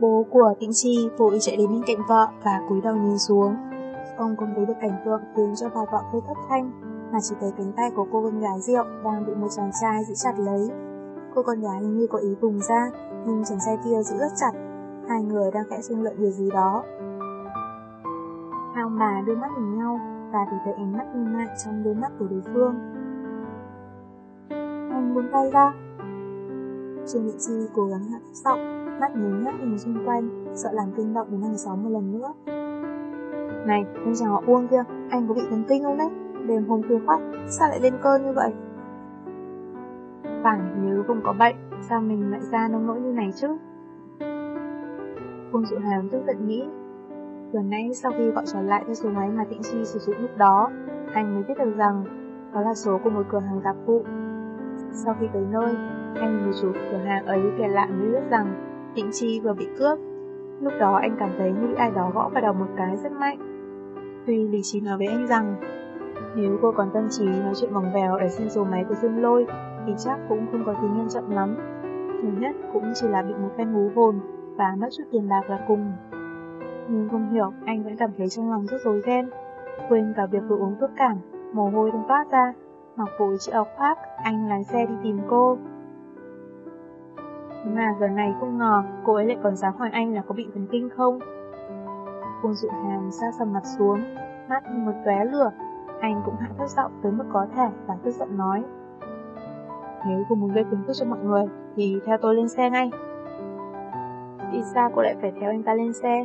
Bố của Tĩnh Chi vội chạy đến bên cạnh vợ và cúi đầu nhìn xuống. Ông không thấy được cảnh tượng khiến cho bà vợ hơi thất thanh, mà chỉ thấy cánh tay của cô con gái rượu đang bị một chàng trai giữ chặt lấy. Cô con gái hình như có ý vùng ra, nhưng chàng trai kia giữ rất chặt. Hai người đang khẽ xung luận điều gì đó. Hai ông bà đưa mắt nhìn nhau và thì thấy ánh mắt nghi ngại trong đôi mắt của đối phương. Anh buông tay ra. Trương Thị Chi cố gắng hạ thấp giọng, mắt nhớ nhắc nhìn xung quanh, sợ làm kinh động đến hàng xóm một lần nữa. Này, anh chàng họ Uông kia, anh có bị thần kinh không đấy? Đêm hôm khuya khóc, sao lại lên cơn như vậy? Phải nếu không có bệnh, sao mình lại ra nông nỗi như này chứ? Uông Dụ Hàm tức giận nghĩ. Vừa nãy sau khi gọi trở lại theo số máy mà Tịnh Chi sử dụng lúc đó, anh mới biết được rằng đó là số của một cửa hàng tạp vụ. Sau khi tới nơi, anh người chủ cửa hàng ấy kể lại mới biết rằng Tịnh Chi vừa bị cướp. Lúc đó anh cảm thấy như ai đó gõ vào đầu một cái rất mạnh. Tuy lý trí nói với anh rằng nếu cô còn tâm trí nói chuyện vòng vèo ở xin số máy của Dương Lôi thì chắc cũng không có tính nghiêm trọng lắm. Thứ nhất cũng chỉ là bị một phen hú hồn và mất chút tiền bạc là cùng. Nhưng không hiểu, anh vẫn cảm thấy trong lòng rất rối ren. Quên cả việc vừa uống thuốc cảm, mồ hôi đang toát ra, mặc vội chiếc áo khoác, anh lái xe đi tìm cô. Mà giờ này không ngờ cô ấy lại còn dám hỏi anh là có bị thần kinh không. Quân dụ hàm xa sầm mặt xuống, mắt như một tóe lửa. Anh cũng hạ thấp giọng tới mức có thể và tức giận nói. Nếu cô muốn gây phiền phức cho mọi người thì theo tôi lên xe ngay. Vì sao cô lại phải theo anh ta lên xe?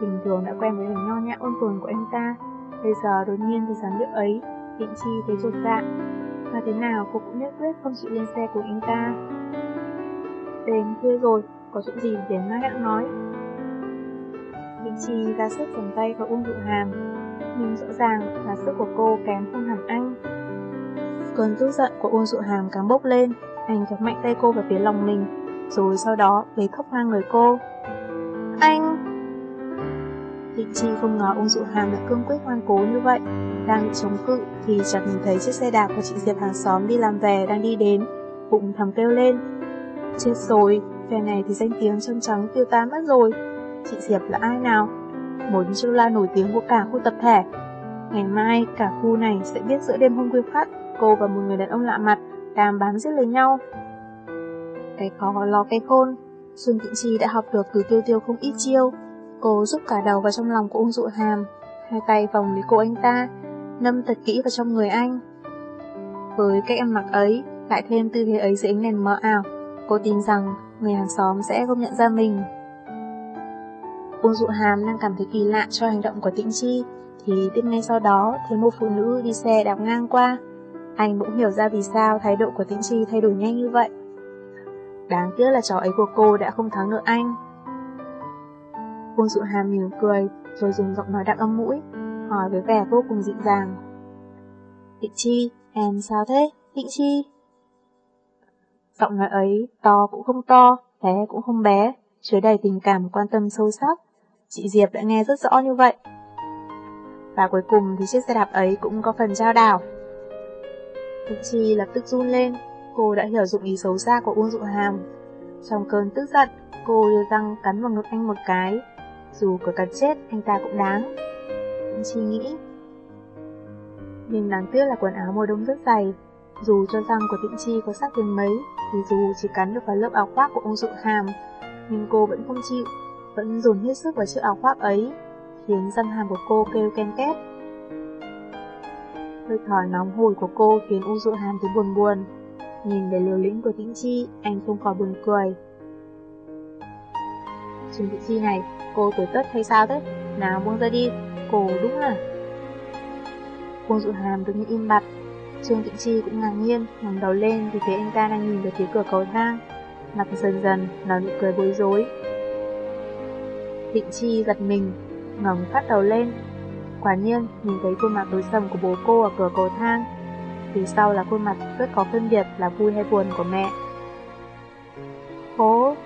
Bình thường đã quen với hình nho nhã ôn tồn của anh ta, bây giờ đột nhiên thì dám điệu ấy, định chi thấy rụt dạ. Mà thế nào cô cũng nhất quyết không chịu lên xe của anh ta. Đến khuya rồi, có chuyện gì để mai hãng nói. Định chi ra sức cầm tay vào ung dụ hàm, nhưng rõ ràng là sức của cô kém hơn hẳn anh. Cơn tức giận của ôn dụ hàm càng bốc lên, anh kéo mạnh tay cô vào phía lòng mình, rồi sau đó lấy thốc ngang người cô. Anh! Định chi không ngờ ôn dụ hàm lại cương quyết ngoan cố như vậy. Đang chống cự thì chợt nhìn thấy chiếc xe đạp của chị Diệp hàng xóm đi làm về đang đi đến, bụng thầm kêu lên. Chết rồi, phe này thì danh tiếng chân trắng tiêu tan mất rồi. Chị Diệp là ai nào? Một chiêu la nổi tiếng của cả khu tập thể. Ngày mai, cả khu này sẽ biết giữa đêm hôm khuya khát, cô và một người đàn ông lạ mặt đang bám giết lấy nhau. Cái khó lo cái khôn, Xuân Tịnh Chi đã học được từ tiêu tiêu không ít chiêu. Cô giúp cả đầu vào trong lòng của ung dụ hàm, hai tay vòng lấy cổ anh ta, nâm thật kỹ vào trong người anh. Với cách ăn mặc ấy, lại thêm tư thế ấy dưới ánh đèn mờ ảo, cô tin rằng người hàng xóm sẽ không nhận ra mình. Uông dụ hàm đang cảm thấy kỳ lạ cho hành động của Tĩnh Chi, thì tiếp ngay sau đó thấy một phụ nữ đi xe đạp ngang qua. Anh bỗng hiểu ra vì sao thái độ của Tĩnh Chi thay đổi nhanh như vậy. Đáng tiếc là trò ấy của cô đã không thắng được anh. Uông dụ hàm mỉm cười, rồi dùng giọng nói đặc âm mũi, hỏi với vẻ vô cùng dịu dàng. Tịnh Chi, em sao thế? Tịnh Chi? Giọng nói ấy to cũng không to, bé cũng không bé, chứa đầy tình cảm quan tâm sâu sắc. Chị Diệp đã nghe rất rõ như vậy. Và cuối cùng thì chiếc xe đạp ấy cũng có phần trao đảo. Thực Chi lập tức run lên, cô đã hiểu dụng ý xấu xa của Uông Dụ Hàm. Trong cơn tức giận, cô đưa răng cắn vào ngực anh một cái. Dù có cắn chết, anh ta cũng đáng. Thực Chi nghĩ. Nhưng đáng tiếc là quần áo mùa đông rất dày. Dù cho răng của Tịnh Chi có sắc đến mấy, thì dù chỉ cắn được vào lớp áo khoác của ông Dụ Hàm, nhưng cô vẫn không chịu, vẫn dồn hết sức vào chiếc áo khoác ấy, khiến răng hàm của cô kêu ken két. Hơi thở nóng hổi của cô khiến ông Dụ Hàm thấy buồn buồn. Nhìn về liều lĩnh của Tĩnh Chi, anh không khỏi buồn cười. Trương Tĩnh Chi này, cô tuổi tất hay sao thế? Nào buông ra đi, cô đúng là... Uông Dụ Hàm đứng im bặt. Trương Tịnh Chi cũng ngạc nhiên, ngẩng đầu lên thì thấy anh ta đang nhìn về phía cửa cầu thang. Mặt dần dần, nở nụ cười bối rối. Tịnh Chi giật mình, ngẩng phát đầu lên, Quả nhiên, nhìn thấy khuôn mặt tối sầm của bố cô ở cửa cầu thang. phía sau là khuôn mặt rất có phân biệt là vui hay buồn của mẹ. Bố!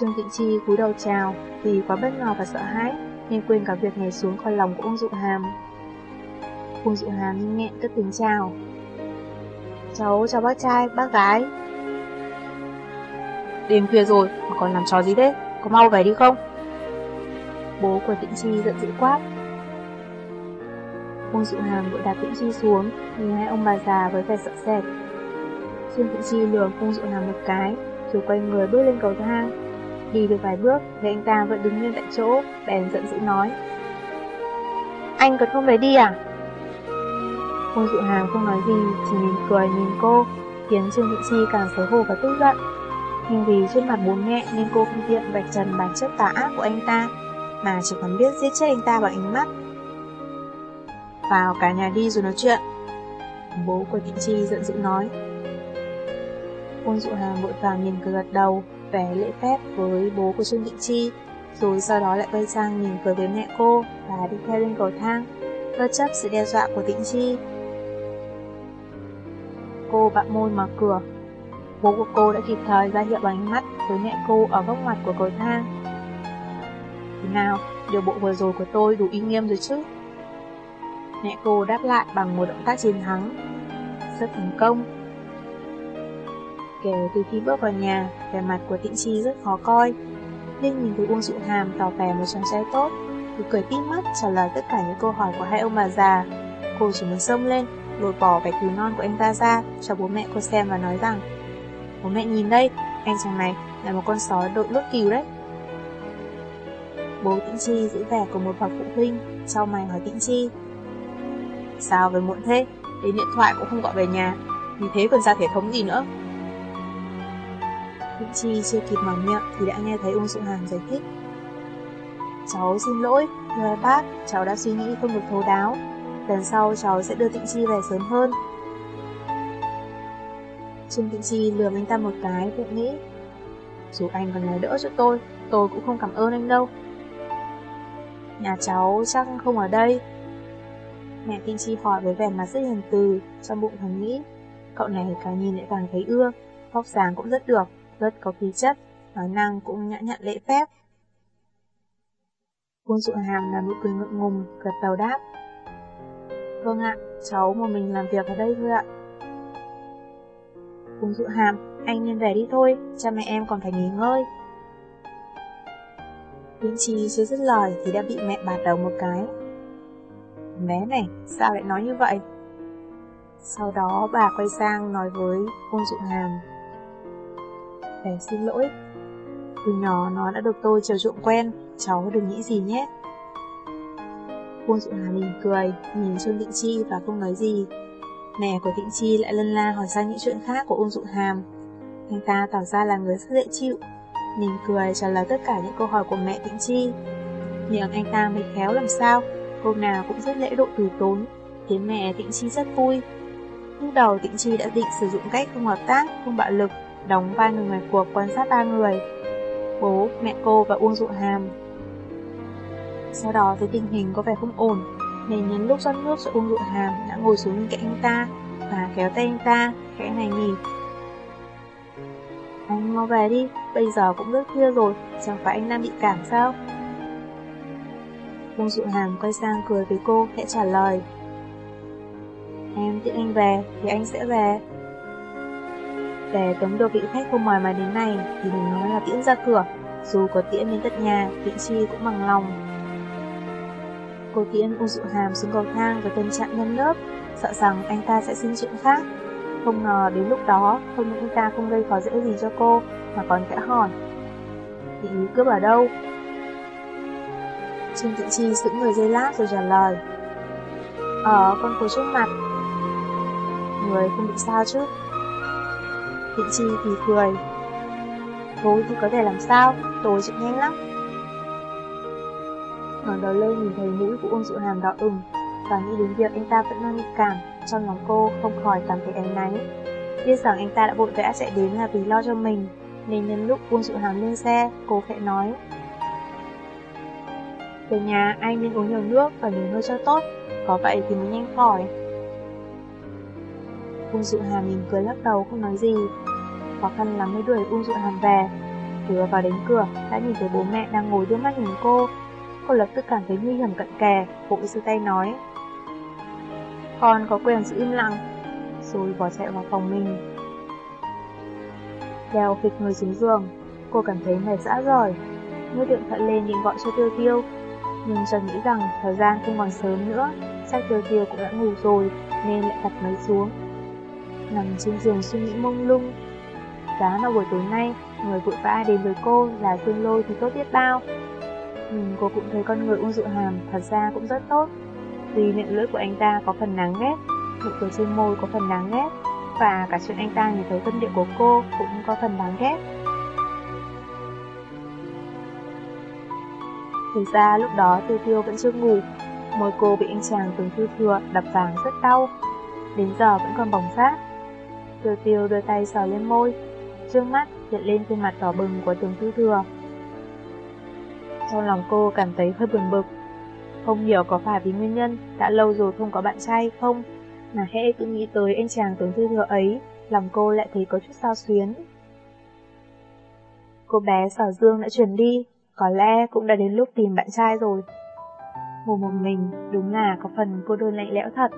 Trương Tịnh Chi cúi đầu chào, vì quá bất ngờ và sợ hãi, nên quên cả việc nhảy xuống khỏi lòng của ông Dụ Hàm. Ông Dụ Hàm nghẹn cất tiếng chào. Cháu chào bác trai, bác gái. Đêm khuya rồi mà còn làm trò gì thế? có mau về đi không? Bố của tịnh Chi giận dữ quát. Uông dịu hàng vội đạp tịnh Chi xuống, nhìn hai ông bà già với vẻ sợ sệt. Xuyên Tịnh Chi lừa Uông dịu hàng một cái, rồi quay người bước lên cầu thang. Đi được vài bước, thì anh ta vẫn đứng nguyên tại chỗ, bèn giận dữ nói. Anh còn không về đi à? Ngô Dụ Hàm không nói gì, chỉ mỉm cười nhìn cô, khiến Trương Thị Chi càng xấu hổ và tức giận. Nhưng vì trước mặt bố mẹ nên cô không tiện vạch trần bản chất tà ác của anh ta, mà chỉ còn biết giết chết anh ta bằng ánh mắt. Vào cả nhà đi rồi nói chuyện. Bố của Thị Chi giận dữ nói. Ôn Dụ Hàm vội vàng nhìn cười gật đầu, vẻ lễ phép với bố của Trương Thị Chi, rồi sau đó lại quay sang nhìn cười với mẹ cô và đi theo lên cầu thang, bất chấp sự đe dọa của Tĩnh Chi. Cô bặm môi mở cửa. Bố của cô đã kịp thời ra hiệu bằng ánh mắt với mẹ cô ở góc mặt của cầu thang. Thế nào, điều bộ vừa rồi của tôi đủ uy nghiêm rồi chứ? Mẹ cô đáp lại bằng một động tác chiến thắng. Rất thành công. Kể từ khi bước vào nhà, vẻ mặt của Tịnh Chi rất khó coi. Linh nhìn thấy Uông Dụ Hàm tỏ vẻ một chàng trai tốt, cứ cười tít mắt trả lời tất cả những câu hỏi của hai ông bà già. Cô chỉ muốn xông lên, lột bỏ vẻ thứ non của anh ta ra cho bố mẹ cô xem và nói rằng Bố mẹ nhìn đây, anh chàng này là một con sói đội lốt cừu đấy. Bố Tĩnh Chi giữ vẻ của một bậc phụ huynh, sau mày hỏi Tĩnh Chi. Sao về muộn thế? Đến điện thoại cũng không gọi về nhà, như thế còn ra thể thống gì nữa? Tĩnh Chi chưa kịp mở miệng thì đã nghe thấy Ung Dụ Hàng giải thích. Cháu xin lỗi, thưa bác, cháu đã suy nghĩ không được thấu đáo. Lần sau cháu sẽ đưa Tịnh Chi về sớm hơn. Trương Tịnh Chi lườm anh ta một cái, tự nghĩ. Dù anh còn nói đỡ cho tôi, tôi cũng không cảm ơn anh đâu. Nhà cháu chắc không ở đây. Mẹ Tịnh Chi hỏi với vẻ mặt rất hiền từ, trong bụng thầm nghĩ. Cậu này càng nhìn lại càng thấy ưa, vóc dáng cũng rất được, rất có khí chất, nói năng cũng nhã nhặn lễ phép. Quân dụ hàm là nụ cười ngượng ngùng, gật đầu đáp. Vâng ạ, cháu một mình làm việc ở đây thôi ạ. Quân dụ hàm, anh nên về đi thôi, cha mẹ em còn phải nghỉ ngơi. Vĩnh Chi chưa dứt lời thì đã bị mẹ bạt đầu một cái. Bé này, sao lại nói như vậy? Sau đó bà quay sang nói với Quân dụ hàm. để xin lỗi, từ nhỏ nó đã được tôi chiều chuộng quen, cháu đừng nghĩ gì nhé. Quân Dụ Hà mỉm cười, nhìn Trương Tịnh Chi và không nói gì. Mẹ của Tịnh Chi lại lân la hỏi sang những chuyện khác của Ung Dụ Hàm. Anh ta tỏ ra là người rất dễ chịu, mỉm cười trả lời tất cả những câu hỏi của mẹ Tịnh Chi. Nhưng anh ta mới khéo làm sao, câu nào cũng rất lễ độ từ tốn, khiến mẹ Tịnh Chi rất vui. Lúc đầu Tịnh Chi đã định sử dụng cách không hợp tác, không bạo lực, đóng vai người ngoài cuộc quan sát ba người. Bố, mẹ cô và Uông Dụ Hàm sau đó thấy tình hình có vẻ không ổn, nên nhân lúc rót nước cho Ung Dụ Hàm đã ngồi xuống bên cạnh anh ta và kéo tay anh ta, khẽ này nhỉ. Anh mau về đi, bây giờ cũng rất khuya rồi, chẳng phải anh đang bị cảm sao? Ung Dụ Hàm quay sang cười với cô, khẽ trả lời. Em tiện anh về, thì anh sẽ về. Để tống được vị khách không mời mà đến này thì đừng nói là tiễn ra cửa, dù có tiễn đến tận nhà, Tiễn Chi cũng bằng lòng. Cô tiễn U Dụ Hàm xuống cầu thang với tâm trạng nhân lớp, sợ rằng anh ta sẽ xin chuyện khác. Không ngờ đến lúc đó, không những anh ta không gây khó dễ gì cho cô, mà còn kẽ hỏi. Thị ý cướp ở đâu? Trương Thị Chi giữ người dây lát rồi trả lời. Ở con phố trước mặt. Người không bị sao chứ? Thị Chi thì cười. Thôi thì có thể làm sao, tôi chạy nhanh lắm ngẩng đầu lên nhìn thấy mũi của Uông Dụ Hàm đỏ ửng và nghĩ đến việc anh ta vẫn đang bị cảm, trong lòng cô không khỏi cảm thấy áy náy. Biết rằng anh ta đã vội vã chạy đến là vì lo cho mình, nên nhân lúc Uông Dụ Hàm lên xe, cô khẽ nói. Về nhà anh nên uống nhiều nước và nghỉ ngơi cho tốt, có vậy thì mới nhanh khỏi. Uông Dụ Hàm mỉm cười lắc đầu không nói gì, khó khăn lắm mới đuổi Uông Dụ Hàm về. Vừa vào đến cửa, đã nhìn thấy bố mẹ đang ngồi đưa mắt nhìn cô, Cô lập tức cảm thấy nguy hiểm cận kề, vội giơ tay nói. Con có quyền giữ im lặng, rồi bỏ chạy vào phòng mình. Đeo phịch người xuống giường, cô cảm thấy mệt dã rồi, ngước điện thoại lên định gọi cho Tiêu Tiêu. Nhưng chợt nghĩ rằng thời gian không còn sớm nữa, chắc Tiêu Tiêu cũng đã ngủ rồi nên lại đặt máy xuống. Nằm trên giường suy nghĩ mông lung. Giá mà buổi tối nay, người vội vã đến với cô là Dương Lôi thì tốt biết bao. Nhưng cô cũng thấy con người Uông Dụ Hàm thật ra cũng rất tốt. Tuy miệng lưỡi của anh ta có phần đáng ghét, nụ cười trên môi có phần đáng ghét, và cả chuyện anh ta nhìn thấy tâm địa của cô cũng có phần đáng ghét. Thực ra lúc đó Tiêu Tiêu vẫn chưa ngủ, môi cô bị anh chàng từng thư thừa đập vàng rất đau, đến giờ vẫn còn bỏng rát. Tiêu Tiêu đưa tay sờ lên môi, trước mắt hiện lên trên mặt đỏ bừng của từng thư thừa. Trong lòng cô cảm thấy hơi buồn bực, không hiểu có phải vì nguyên nhân đã lâu rồi không có bạn trai không, mà hễ cứ nghĩ tới anh chàng tướng thư thừa ấy, lòng cô lại thấy có chút sao xuyến. Cô bé Sở Dương đã chuyển đi, có lẽ cũng đã đến lúc tìm bạn trai rồi. Ngủ một mình đúng là có phần cô đơn lạnh lẽo thật.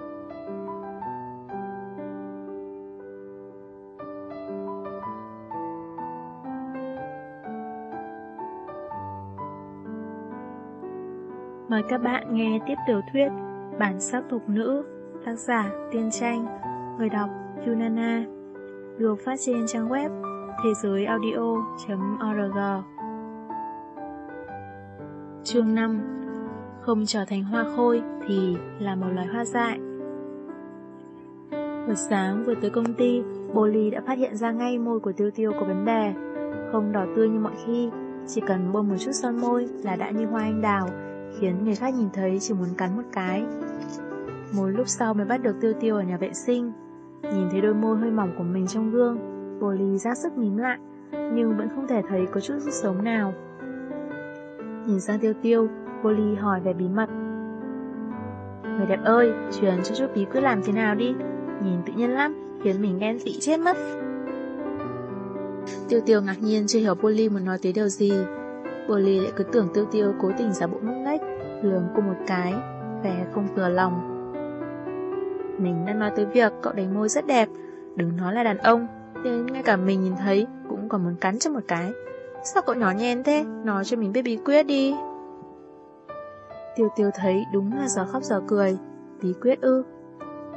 Mời các bạn nghe tiếp tiểu thuyết Bản sắc thục nữ, tác giả Tiên Tranh, người đọc Yunana, được phát trên trang web thế giới audio.org. Chương 5 Không trở thành hoa khôi thì là một loài hoa dại. Buổi sáng vừa tới công ty, Bolly đã phát hiện ra ngay môi của Tiêu Tiêu có vấn đề. Không đỏ tươi như mọi khi, chỉ cần bôi một chút son môi là đã như hoa anh đào. Khiến người khác nhìn thấy chỉ muốn cắn một cái Một lúc sau mới bắt được Tiêu Tiêu ở nhà vệ sinh Nhìn thấy đôi môi hơi mỏng của mình trong gương Bolly ra sức mím lại Nhưng vẫn không thể thấy có chút sức sống nào Nhìn sang tiêu tiêu, bồ Ly hỏi về bí mật. Người đẹp ơi, truyền cho chút bí quyết làm thế nào đi, nhìn tự nhiên lắm, khiến mình ghen tị chết mất. Tiêu tiêu ngạc nhiên chưa hiểu Polly muốn nói tới điều gì. Polly lại cứ tưởng tiêu tiêu cố tình giả bộ ngốc nghếch, lườm cô một cái, vẻ không vừa lòng. Mình đang nói tới việc cậu đánh môi rất đẹp, đừng nói là đàn ông, đến ngay cả mình nhìn thấy cũng còn muốn cắn cho một cái. Sao cậu nhỏ nhen thế? Nói cho mình biết bí quyết đi. Tiêu tiêu thấy đúng là giờ khóc giờ cười. Bí quyết ư.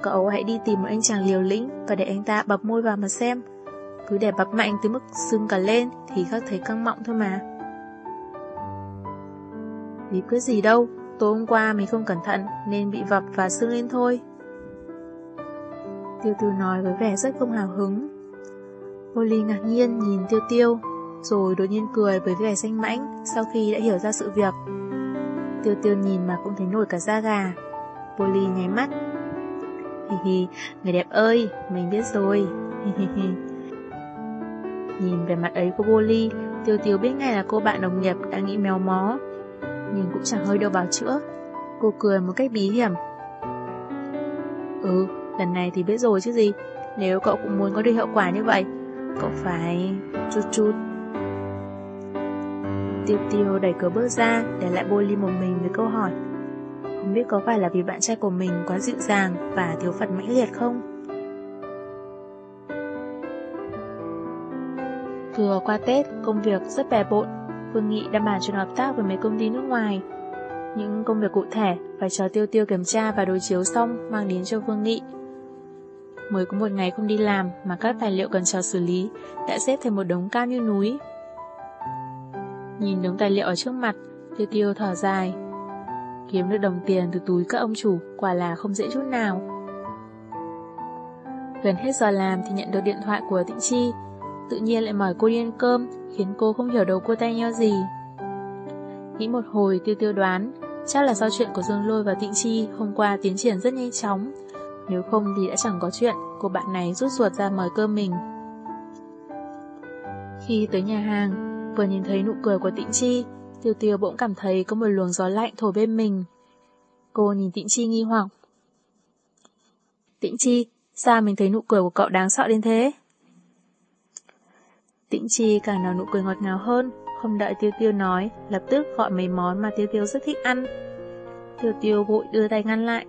Cậu hãy đi tìm một anh chàng liều lĩnh và để anh ta bập môi vào mà xem. Cứ để bập mạnh tới mức sưng cả lên thì khắc thấy căng mọng thôi mà. Bí quyết gì đâu, tối hôm qua mình không cẩn thận nên bị vập và sưng lên thôi. Tiêu tiêu nói với vẻ rất không hào hứng. Holly ngạc nhiên nhìn tiêu tiêu rồi đột nhiên cười với vẻ xanh mãnh sau khi đã hiểu ra sự việc. Tiêu tiêu nhìn mà cũng thấy nổi cả da gà. Polly nháy mắt. Hi hi, người đẹp ơi, mình biết rồi. Hì hì hì. Nhìn về mặt ấy của Polly, tiêu tiêu biết ngay là cô bạn đồng nghiệp đã nghĩ méo mó. Nhưng cũng chẳng hơi đâu vào chữa. Cô cười một cách bí hiểm. Ừ, lần này thì biết rồi chứ gì. Nếu cậu cũng muốn có được hiệu quả như vậy, cậu phải chút chút Tiêu tiêu đẩy cửa bước ra, để lại Bolly một mình với câu hỏi. Không biết có phải là vì bạn trai của mình quá dịu dàng và thiếu phật mãnh liệt không? Vừa qua Tết, công việc rất bè bộn. Phương Nghị đã bàn chuyện hợp tác với mấy công ty nước ngoài. Những công việc cụ thể phải chờ tiêu tiêu kiểm tra và đối chiếu xong mang đến cho Phương Nghị. Mới có một ngày không đi làm mà các tài liệu cần chờ xử lý đã xếp thành một đống cao như núi Nhìn đống tài liệu ở trước mặt, tiêu tiêu thở dài. Kiếm được đồng tiền từ túi các ông chủ quả là không dễ chút nào. Gần hết giờ làm thì nhận được điện thoại của Tịnh Chi, tự nhiên lại mời cô đi ăn cơm, khiến cô không hiểu đầu cô tay nhau gì. Nghĩ một hồi tiêu tiêu đoán, chắc là do chuyện của Dương Lôi và Tịnh Chi hôm qua tiến triển rất nhanh chóng. Nếu không thì đã chẳng có chuyện, cô bạn này rút ruột ra mời cơm mình. Khi tới nhà hàng, Vừa nhìn thấy nụ cười của Tịnh Chi, Tiêu Tiêu bỗng cảm thấy có một luồng gió lạnh thổi bên mình. Cô nhìn Tịnh Chi nghi hoặc. Tịnh Chi, sao mình thấy nụ cười của cậu đáng sợ đến thế? Tịnh Chi càng nở nụ cười ngọt ngào hơn, không đợi Tiêu Tiêu nói, lập tức gọi mấy món mà Tiêu Tiêu rất thích ăn. Tiêu Tiêu vội đưa tay ngăn lại.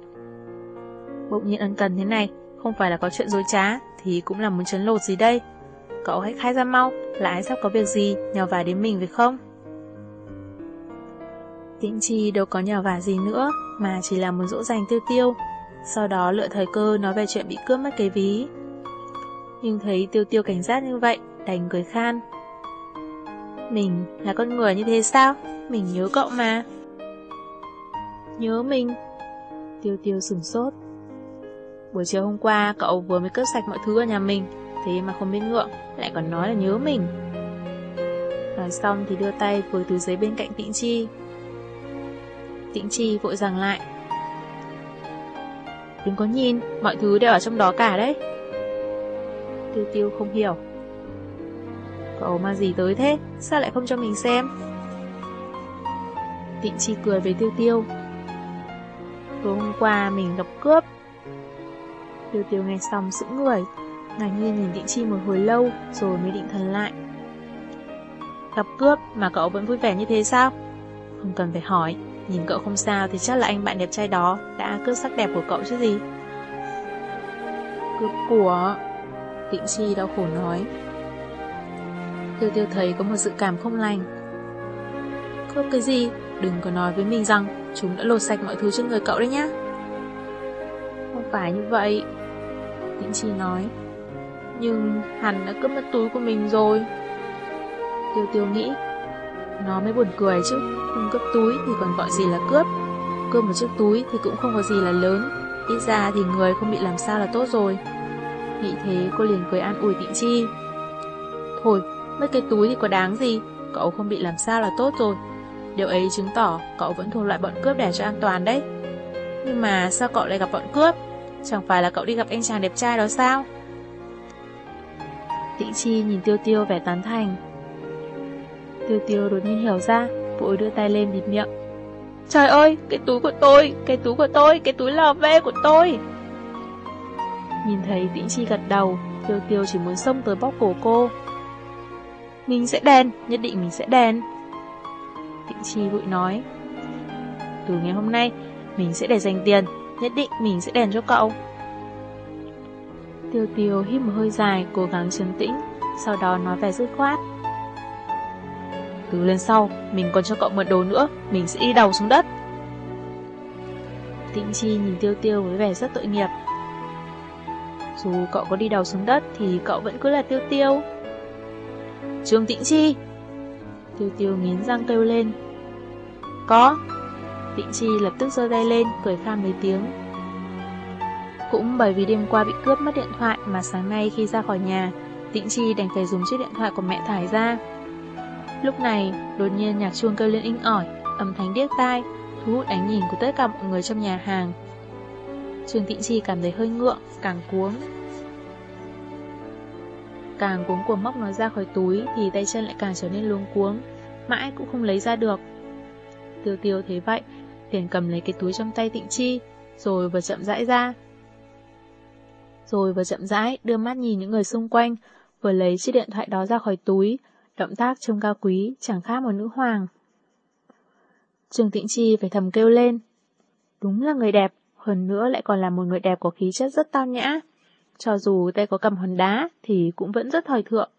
Bỗng nhiên ân cần thế này, không phải là có chuyện dối trá, thì cũng là muốn chấn lột gì đây. Cậu hãy khai ra mau, là ai sắp có việc gì, nhờ vả đến mình phải không? Tĩnh Chi đâu có nhờ vả gì nữa, mà chỉ là muốn dỗ dành tiêu tiêu, sau đó lựa thời cơ nói về chuyện bị cướp mất cái ví. Nhưng thấy tiêu tiêu cảnh giác như vậy, đành cười khan. Mình là con người như thế sao? Mình nhớ cậu mà. Nhớ mình? Tiêu tiêu sừng sốt. Buổi chiều hôm qua cậu vừa mới cướp sạch mọi thứ ở nhà mình, thế mà không biết ngượng, lại còn nói là nhớ mình. Nói xong thì đưa tay với túi giấy bên cạnh Tĩnh Chi. Tĩnh Chi vội rằng lại. Đừng có nhìn, mọi thứ đều ở trong đó cả đấy. Tiêu tiêu không hiểu. Cậu mà gì tới thế, sao lại không cho mình xem? Tịnh Chi cười với Tiêu Tiêu. Tối hôm qua mình gặp cướp. Tiêu Tiêu nghe xong sững người, ngạc nhiên nhìn Tịnh Chi một hồi lâu rồi mới định thần lại. Gặp cướp mà cậu vẫn vui vẻ như thế sao? Không cần phải hỏi, nhìn cậu không sao thì chắc là anh bạn đẹp trai đó đã cướp sắc đẹp của cậu chứ gì. Cướp của... Tịnh Chi đau khổ nói. Tiêu tiêu thấy có một dự cảm không lành. Cướp cái gì? Đừng có nói với mình rằng chúng đã lột sạch mọi thứ trên người cậu đấy nhá. Không phải như vậy. Tịnh Chi nói. Nhưng hắn đã cướp mất túi của mình rồi. Tiêu tiêu nghĩ. Nó mới buồn cười chứ. Không cướp túi thì còn gọi gì là cướp. Cướp một chiếc túi thì cũng không có gì là lớn. Ít ra thì người không bị làm sao là tốt rồi. Nghĩ thế cô liền cười an ủi Tịnh Chi. Thôi, Mất cái túi thì có đáng gì, cậu không bị làm sao là tốt rồi. Điều ấy chứng tỏ cậu vẫn thuộc loại bọn cướp để cho an toàn đấy. Nhưng mà sao cậu lại gặp bọn cướp? Chẳng phải là cậu đi gặp anh chàng đẹp trai đó sao? Tịnh Chi nhìn Tiêu Tiêu vẻ tán thành. Tiêu Tiêu đột nhiên hiểu ra, vội đưa tay lên bịt miệng. Trời ơi, cái túi của tôi, cái túi của tôi, cái túi LV của tôi. Nhìn thấy Tĩnh Chi gật đầu, Tiêu Tiêu chỉ muốn xông tới bóc cổ cô. Mình sẽ đèn, nhất định mình sẽ đèn. Tịnh Chi vội nói. Từ ngày hôm nay, mình sẽ để dành tiền, nhất định mình sẽ đèn cho cậu. Tiêu tiêu hít một hơi dài, cố gắng trấn tĩnh, sau đó nói về dứt khoát. Từ lần sau, mình còn cho cậu mượn đồ nữa, mình sẽ đi đầu xuống đất. Tịnh Chi nhìn tiêu tiêu với vẻ rất tội nghiệp. Dù cậu có đi đầu xuống đất thì cậu vẫn cứ là tiêu tiêu. Trương Tĩnh Chi. Tiêu tiêu nghiến răng kêu lên. Có. Tĩnh Chi lập tức giơ tay lên, Cười khan mấy tiếng. Cũng bởi vì đêm qua bị cướp mất điện thoại Mà sáng nay khi ra khỏi nhà, Tĩnh Chi đành phải dùng chiếc điện thoại của mẹ thải ra. Lúc này, Đột nhiên nhạc chuông kêu lên inh ỏi, Âm thanh điếc tai, Thu hút ánh nhìn của tất cả mọi người trong nhà hàng. Trương Tĩnh Chi cảm thấy hơi ngượng, Càng cuống. Càng cuống cuồng móc nó ra khỏi túi thì tay chân lại càng trở nên luống cuống, mãi cũng không lấy ra được. Tiêu tiêu thấy vậy, liền cầm lấy cái túi trong tay tịnh chi, rồi vừa chậm rãi ra. Rồi vừa chậm rãi đưa mắt nhìn những người xung quanh, vừa lấy chiếc điện thoại đó ra khỏi túi, động tác trông cao quý, chẳng khác một nữ hoàng. Trường Tịnh Chi phải thầm kêu lên. Đúng là người đẹp, hơn nữa lại còn là một người đẹp có khí chất rất tao nhã. Cho dù tay có cầm hòn đá thì cũng vẫn rất thời thượng.